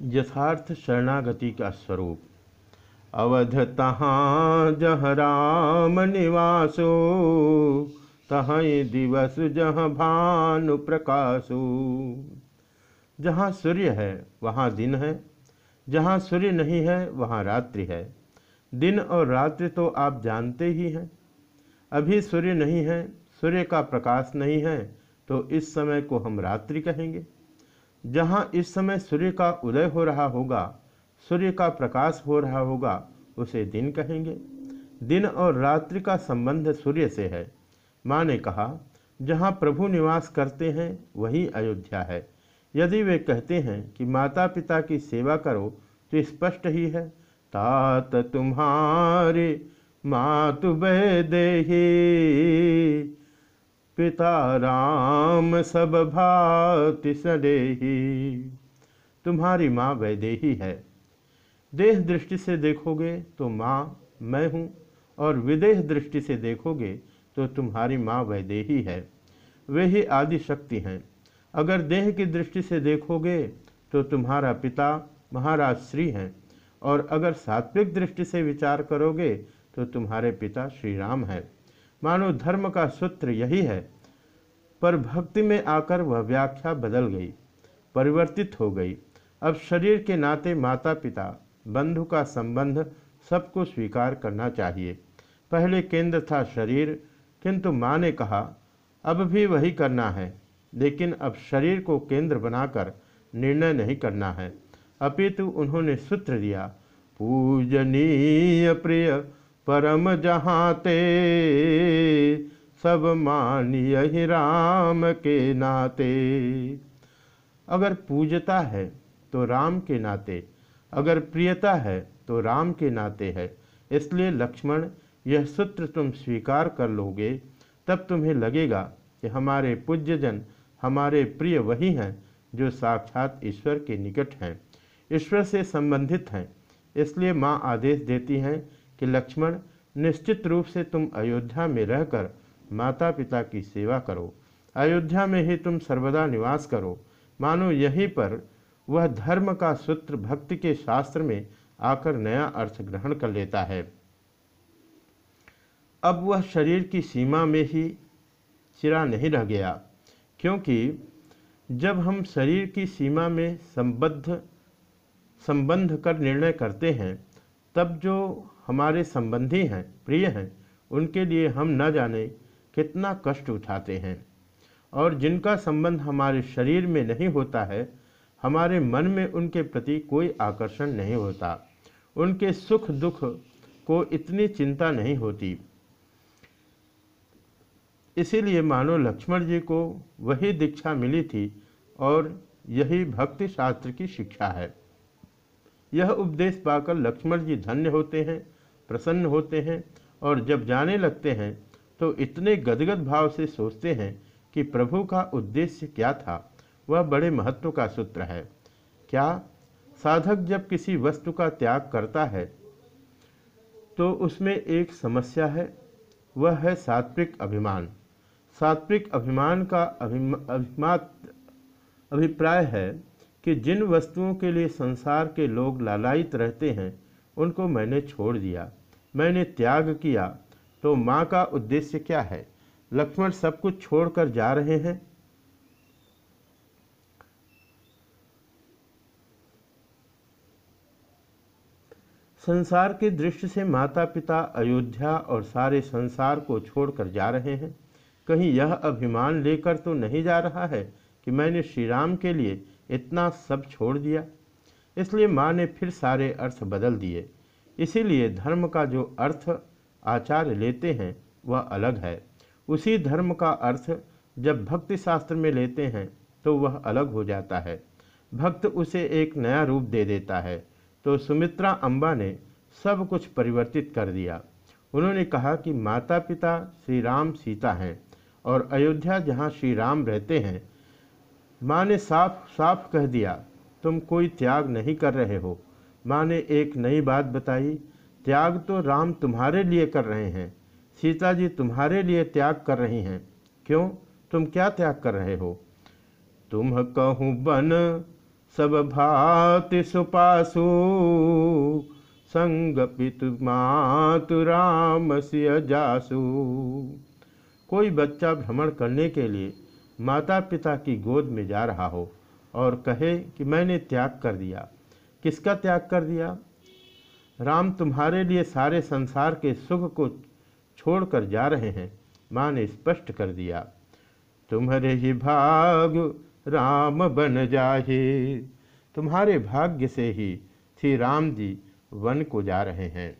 यथार्थ शरणागति का स्वरूप। अवध तहाँ जह राम निवासो तहाँ दिवस जहाँ भानु प्रकाशो। जहाँ सूर्य है, वहाँ दिन है। जहाँ सूर्य नहीं है, वहाँ रात्रि है। दिन और रात्रि तो आप जानते ही हैं। अभी सूर्य नहीं है, सूर्य का प्रकाश नहीं है तो इस समय को हम रात्रि कहेंगे। जहाँ इस समय सूर्य का उदय हो रहा होगा, सूर्य का प्रकाश हो रहा होगा, उसे दिन कहेंगे। दिन और रात्रि का संबंध सूर्य से है। माँ ने कहा, जहाँ प्रभु निवास करते हैं, वही अयोध्या है। यदि वे कहते हैं कि माता पिता की सेवा करो तो स्पष्ट ही है, तात तुम्हारे मातु दे पिता राम, सब भाति सडेही तुम्हारी माँ वैदेही है। देह दृष्टि से देखोगे तो माँ मैं हूँ और विदेह दृष्टि से देखोगे तो तुम्हारी माँ वैदेही है। वे ही आदि शक्ति हैं। अगर देह की दृष्टि से देखोगे तो तुम्हारा पिता महाराज श्री हैं और अगर सात्विक दृष्टि से विचार करोगे तो तुम्हारे पिता श्री राम है। मानो धर्म का सूत्र यही है। पर भक्ति में आकर वह व्याख्या बदल गई, परिवर्तित हो गई। अब शरीर के नाते माता पिता बंधु का संबंध सबको स्वीकार करना चाहिए। पहले केंद्र था शरीर, किंतु माँ ने कहा, अब भी वही करना है। लेकिन अब शरीर को केंद्र बनाकर निर्णय नहीं करना है। अपितु उन्होंने सूत्र दिया, पूजनीय प्रिय परम जहाते सब मानिय ही राम के नाते। अगर पूजता है तो राम के नाते। अगर प्रियता है तो राम के नाते है। इसलिए लक्ष्मण, यह सूत्र तुम स्वीकार कर लोगे, तब तुम्हें लगेगा कि हमारे पूज्यजन, हमारे प्रिय वही हैं, जो साक्षात ईश्वर के निकट हैं। ईश्वर से संबंधित हैं, इसलिए माँ आदेश देती हैं कि लक्ष्मण, निश्चित रूप से तुम अयोध्या में रहकर माता पिता की सेवा करो। अयोध्या में ही तुम सर्वदा निवास करो। मानो यहीं पर वह धर्म का सूत्र भक्ति के शास्त्र में आकर नया अर्थ ग्रहण कर लेता है। अब वह शरीर की सीमा में ही चिरा नहीं रह गया, क्योंकि जब हम शरीर की सीमा में संबद्ध, संबंध कर निर्णय करते हैं, तब जो हमारे संबंधी हैं, प्रिय हैं, उनके लिए हम न जाने कितना कष्ट उठाते हैं। और जिनका संबंध हमारे शरीर में नहीं होता है, हमारे मन में उनके प्रति कोई आकर्षण नहीं होता। उनके सुख दुख को इतनी चिंता नहीं होती। इसीलिए मानो लक्ष्मण जी को वही दीक्षा मिली थी और यही भक्ति शास्त्र की शिक्षा है। यह उपदेश पाकर लक्ष्मण जी धन्य होते हैं प्रसन्न होते हैं और जब जाने लगते हैं तो इतने गदगद भाव से सोचते हैं कि प्रभु का उद्देश्य क्या था। वह बड़े महत्व का सूत्र है। क्या साधक जब किसी वस्तु का त्याग करता है तो उसमें एक समस्या है? वह है सात्विक अभिमान। सात्विक अभिमान का अभिमात, अभिप्राय है कि जिन वस्तुओं के लिए संसार के लोग लालायित रहते हैं, उनको मैंने छोड़ दिया। मैंने त्याग किया तो माँ का उद्देश्य क्या है? लक्ष्मण सब कुछ छोड़कर जा रहे हैं। संसार की दृष्टि से माता पिता अयोध्या और सारे संसार को छोड़कर जा रहे हैं। कहीं यह अभिमान लेकर तो नहीं जा रहा है कि मैंने श्री राम के लिए इतना सब छोड़ दिया। इसलिए माँ ने फिर सारे अर्थ बदल दिए। इसीलिए धर्म का जो अर्थ आचार्य लेते हैं, वह अलग है। उसी धर्म का अर्थ जब भक्ति शास्त्र में लेते हैं तो वह अलग हो जाता है। भक्त उसे एक नया रूप दे देता है। तो सुमित्रा अम्बा ने सब कुछ परिवर्तित कर दिया। उन्होंने कहा कि माता पिता श्री राम सीता हैं और अयोध्या जहाँ श्री राम रहते हैं, माँ ने साफ़ साफ़ कह दिया, तुम कोई त्याग नहीं कर रहे हो। माँ ने एक नई बात बताई, त्याग तो राम तुम्हारे लिए कर रहे हैं, सीता जी तुम्हारे लिए त्याग कर रही हैं। क्यों? तुम क्या त्याग कर रहे हो? तुम कहूँ, बन, सब भाति सुपासु, संग पितु मातु राम सिय जासु। कोई बच्चा भ्रमण करने के लिए माता पिता की गोद में जा रहा हो और कहे कि, मैंने त्याग कर दिया। किसका त्याग कर दिया? राम तुम्हारे लिए सारे संसार के सुख को छोड़कर जा रहे हैं, माँ ने स्पष्ट कर दिया। तुम्हारे ही भाग राम बन जाहे तुम्हारे भाग्य से ही श्री राम जी वन को जा रहे हैं।